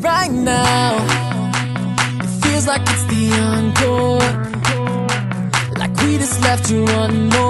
right now. It feels like it's the encore. Like we just left to one more.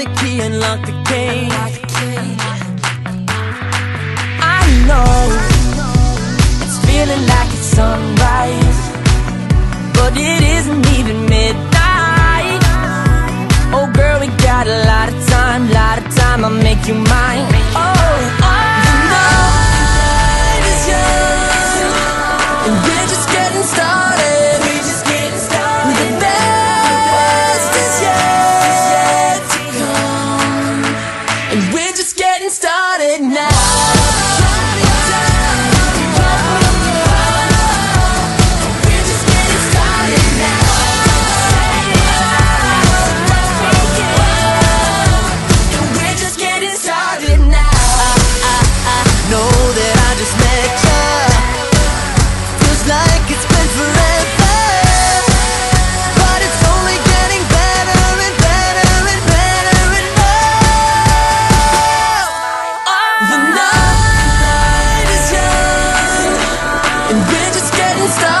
the key and lock the gate. I know it's feeling like it's sunrise, but it isn't even midnight. Oh, girl, we got a lot of time, lot of time. I'll make you mine. Oh, I know the night is young, and we're just stop.